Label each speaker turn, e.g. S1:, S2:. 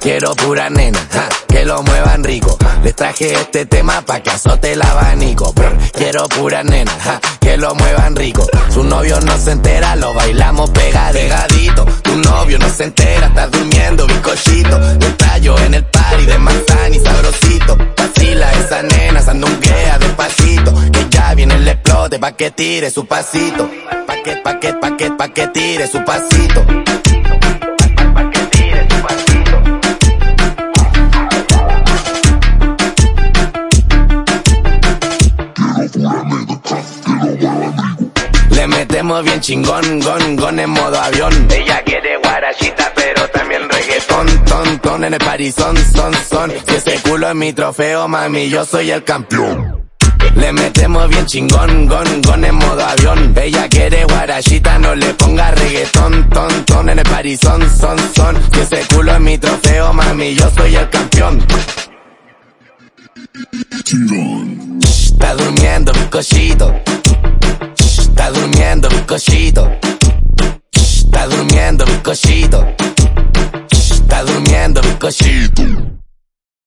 S1: Quiero pura nena, que lo muevan rico. Les traje este tema pa' que azote el abanico. quiero pura nena, que lo muevan rico. Su novio no se entera, lo bailamos pegadito. Tu novio no se entera, estás durmiendo bizcochito. Pa' que tire su pasito. Pa' que, pa' que, pa' que, pa' que tire su pasito. Le metemos bien chingón, gon, gon en modo avión. Ella quiere guarachita, pero también reggaetón, ton, ton en el parizón, son, son. Si ese culo es mi trofeo, mami, yo soy el campeón. Le metemos bien chingón, gon, gon en modo avión. Ella quiere guarachita, no le ponga reggaetón, ton, ton en el parizón, son, son. Si ese culo es mi trofeo, mami, yo soy el campeón. Está durmiendo, bizcochito. Está durmiendo, bizcochito. Está durmiendo, bizcochito. Está durmiendo, bizcochito.